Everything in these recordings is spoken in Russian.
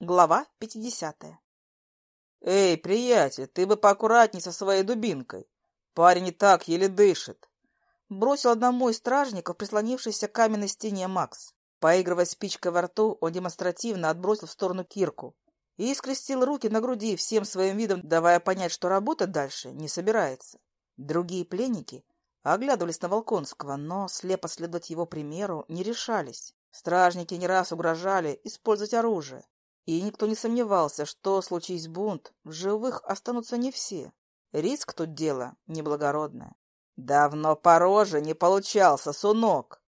Глава 50. «Эй, приятель, ты бы поаккуратней со своей дубинкой. Парень и так еле дышит». Бросил одному из стражников, прислонившийся к каменной стене Макс. Поигрывая спичкой во рту, он демонстративно отбросил в сторону кирку и скрестил руки на груди, всем своим видом давая понять, что работать дальше не собирается. Другие пленники оглядывались на Волконского, но слепо следовать его примеру не решались. Стражники не раз угрожали использовать оружие, и никто не сомневался, что, случись бунт, в живых останутся не все. Риск тут дело неблагородное. «Давно по роже не получался, сунок!»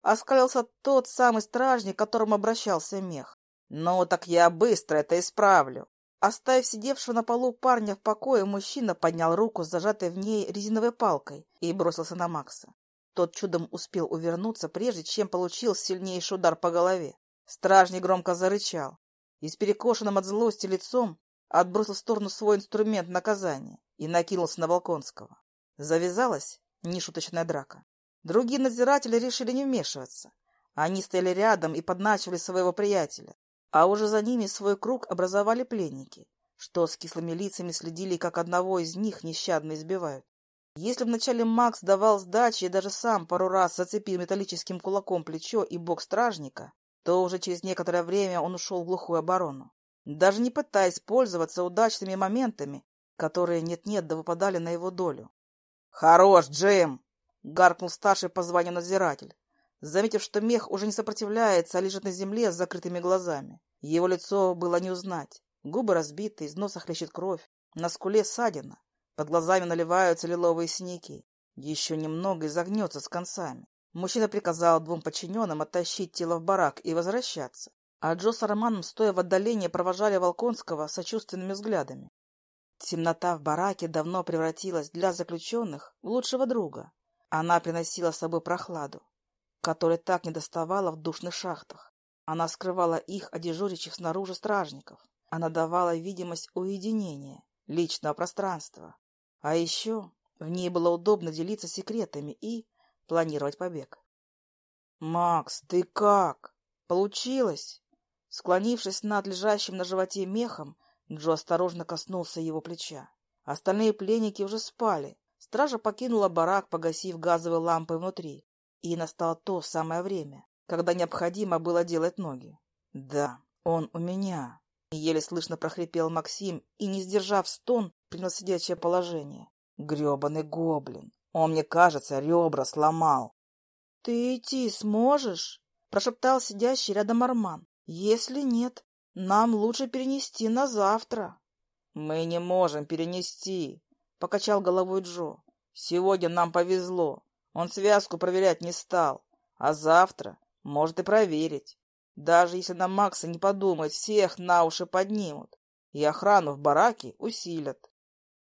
Оскалился тот самый стражник, к которому обращался мех. «Ну, так я быстро это исправлю!» Оставив сидевшего на полу парня в покое, мужчина поднял руку с зажатой в ней резиновой палкой и бросился на Макса. Тот чудом успел увернуться, прежде чем получил сильнейший удар по голове. Стражник громко зарычал и с перекошенным от злости лицом отбросил в сторону свой инструмент наказания и накинулся на Волконского. Завязалась нешуточная драка. Другие надзиратели решили не вмешиваться. Они стояли рядом и подначивали своего приятеля, а уже за ними свой круг образовали пленники, что с кислыми лицами следили, как одного из них нещадно избивают. Если вначале Макс давал сдачи и даже сам пару раз зацепил металлическим кулаком плечо и бок стражника, то уже через некоторое время он ушел в глухую оборону, даже не пытаясь пользоваться удачными моментами, которые нет-нет да выпадали на его долю. «Хорош, Джим!» — гаркнул старший по званию надзиратель, заметив, что мех уже не сопротивляется, а лежит на земле с закрытыми глазами. Его лицо было не узнать. Губы разбиты, из носа хлещет кровь, на скуле ссадина, под глазами наливаются лиловые синяки. Еще немного и загнется с концами. Мужчина приказал двум подчиненным оттащить тело в барак и возвращаться, а Джо с Романом, стоя в отдалении, провожали Волконского сочувственными взглядами. Темнота в бараке давно превратилась для заключенных в лучшего друга. Она приносила с собой прохладу, которой так недоставала в душных шахтах. Она скрывала их от дежурящих снаружи стражников. Она давала видимость уединения, личного пространства. А еще в ней было удобно делиться секретами и планировать побег. «Макс, ты как? Получилось?» Склонившись над лежащим на животе мехом, Джо осторожно коснулся его плеча. Остальные пленники уже спали. Стража покинула барак, погасив газовые лампы внутри. И настало то самое время, когда необходимо было делать ноги. «Да, он у меня», — еле слышно прохрипел Максим и, не сдержав стон, принял сидячее положение. «Гребаный гоблин! Он, мне кажется, ребра сломал. — Ты идти сможешь? — прошептал сидящий рядом Арман. — Если нет, нам лучше перенести на завтра. — Мы не можем перенести, — покачал головой Джо. — Сегодня нам повезло. Он связку проверять не стал. А завтра может и проверить. Даже если на Макса не подумать, всех на уши поднимут. И охрану в бараке усилят.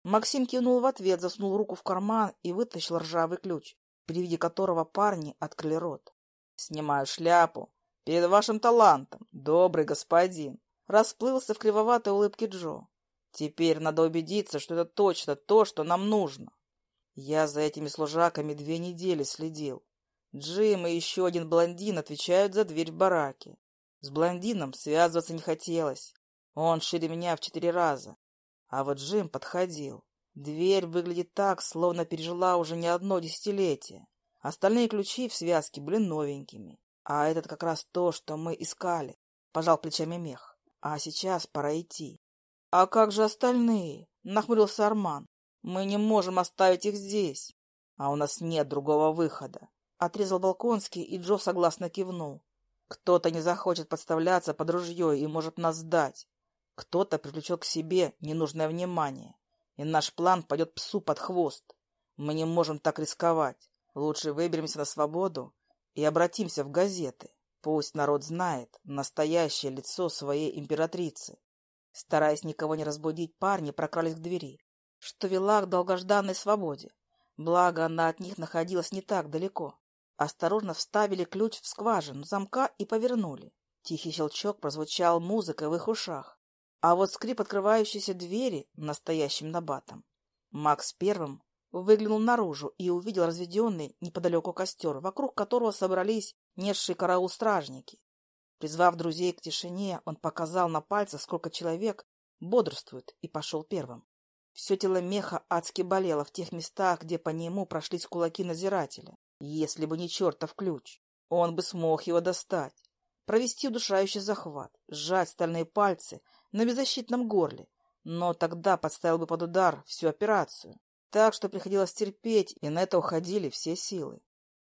Максим кивнул в ответ, засунул руку в карман и вытащил ржавый ключ, при виде которого парни открыли рот. «Снимаю шляпу. Перед вашим талантом, добрый господин!» Расплылся в кривоватой улыбке Джо. «Теперь надо убедиться, что это точно то, что нам нужно. Я за этими служаками две недели следил. Джим и еще один блондин отвечают за дверь в бараке. С блондином связываться не хотелось. Он шире меня в четыре раза. А вот Джим подходил. Дверь выглядит так, словно пережила уже не одно десятилетие. Остальные ключи в связке были новенькими. А этот как раз то, что мы искали. Пожал плечами мех. А сейчас пора идти. — А как же остальные? — нахмурился Арман. — Мы не можем оставить их здесь. — А у нас нет другого выхода. Отрезал Балконский, и Джо согласно кивнул. Кто-то не захочет подставляться под ружье и может нас сдать. Кто-то привлечет к себе ненужное внимание, и наш план пойдет псу под хвост. Мы не можем так рисковать. Лучше выберемся на свободу и обратимся в газеты. Пусть народ знает настоящее лицо своей императрицы. Стараясь никого не разбудить, парни прокрались к двери, что вела к долгожданной свободе. Благо, она от них находилась не так далеко. Осторожно вставили ключ в скважину замка и повернули. Тихий щелчок прозвучал музыкой в их ушах. А вот скрип открывающейся двери настоящим набатом. Макс первым выглянул наружу и увидел разведенный неподалеку костер, вокруг которого собрались несшие караул стражники. Призвав друзей к тишине, он показал на пальцах, сколько человек бодрствует, и пошел первым. Все тело меха адски болело в тех местах, где по нему прошлись кулаки надзирателя. Если бы не чертов ключ, он бы смог его достать, провести удушающий захват, сжать стальные пальцы на беззащитном горле, но тогда подставил бы под удар всю операцию. Так что приходилось терпеть, и на это уходили все силы.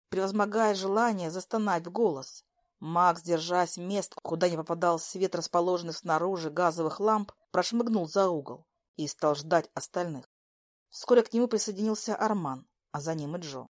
Превозмогая желание застонать в голос, Макс, держась мест, куда не попадал свет расположенных снаружи газовых ламп, прошмыгнул за угол и стал ждать остальных. Вскоре к нему присоединился Арман, а за ним и Джо.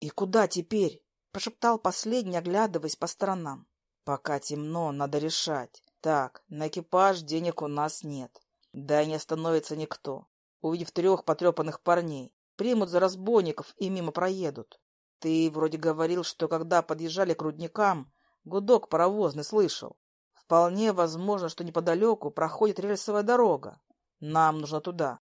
«И куда теперь?» — прошептал последний, оглядываясь по сторонам. «Пока темно, надо решать. Так, на экипаж денег у нас нет. Да и не остановится никто. Увидев трех потрепанных парней, примут за разбойников и мимо проедут. Ты вроде говорил, что когда подъезжали к рудникам, Гудок паровозный слышал. Вполне возможно, что неподалеку проходит рельсовая дорога. Нам нужно туда.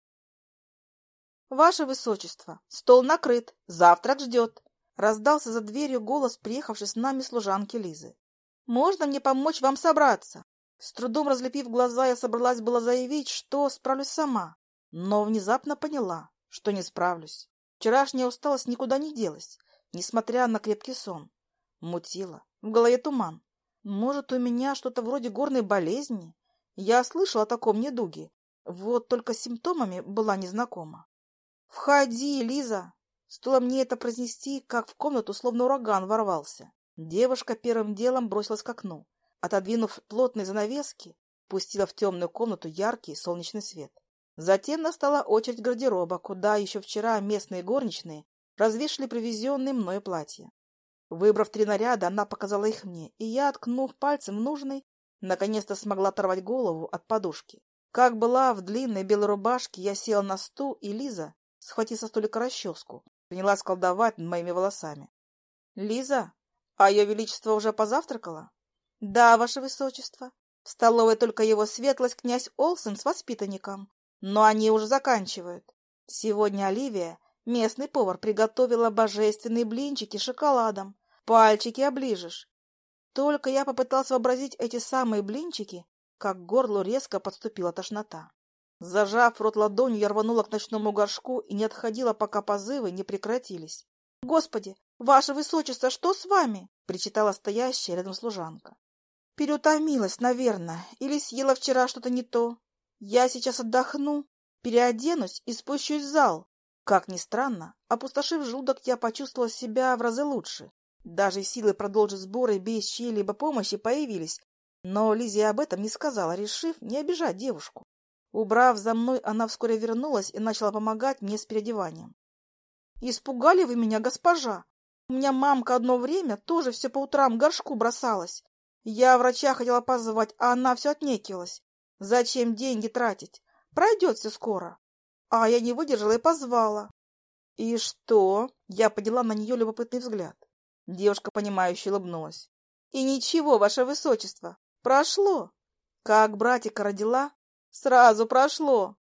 «Ваше Высочество, стол накрыт, завтрак ждет!» Раздался за дверью голос приехавшей с нами служанки Лизы. «Можно мне помочь вам собраться?» С трудом разлепив глаза, я собралась было заявить, что справлюсь сама, но внезапно поняла, что не справлюсь. Вчерашняя усталость никуда не делась, несмотря на крепкий сон. Мутила, в голове туман. Может, у меня что-то вроде горной болезни? Я слышала о таком недуге. Вот только с симптомами была незнакома. «Входи, Лиза!» Стоило мне это произнести, как в комнату словно ураган ворвался. Девушка первым делом бросилась к окну. Отодвинув плотные занавески, пустила в темную комнату яркий солнечный свет. Затем настала очередь гардероба, куда еще вчера местные горничные развешали привезенные мною платья. Выбрав три наряда, она показала их мне, и я, ткнув пальцем нужный, наконец-то смогла оторвать голову от подушки. Как была в длинной белой рубашке, я села на стул, и Лиза, схватив со столика расческу, принялась колдовать над моими волосами. — Лиза, а ее величество уже позавтракало? — Да, ваше высочество. В столовой только его светлость князь Олсен с воспитанником, но они уже заканчивают. Сегодня Оливия, местный повар, приготовила божественные блинчики с шоколадом. Пальчики оближешь. Только я попытался вообразить эти самые блинчики, как к горлу резко подступила тошнота. Зажав рот ладонью, я рванула к ночному горшку и не отходила, пока позывы не прекратились. — Господи, ваше высочество, что с вами? — причитала стоящая рядом служанка. — Переутомилась, наверное, или съела вчера что-то не то. Я сейчас отдохну, переоденусь и спущусь в зал. Как ни странно, опустошив желудок, я почувствовала себя в разы лучше. Даже силы продолжить сборы без чьей-либо помощи появились, но Лизия об этом не сказала, решив не обижать девушку. Убрав за мной, она вскоре вернулась и начала помогать мне с переодеванием. — Испугали вы меня, госпожа? У меня мамка одно время тоже все по утрам горшку бросалась. Я врача хотела позвать, а она все отнекивалась. Зачем деньги тратить? Пройдет все скоро. А я не выдержала и позвала. — И что? Я подняла на нее любопытный взгляд. Девушка, понимающе улыбнулась. — И ничего, ваше высочество, прошло. Как братика родила, сразу прошло.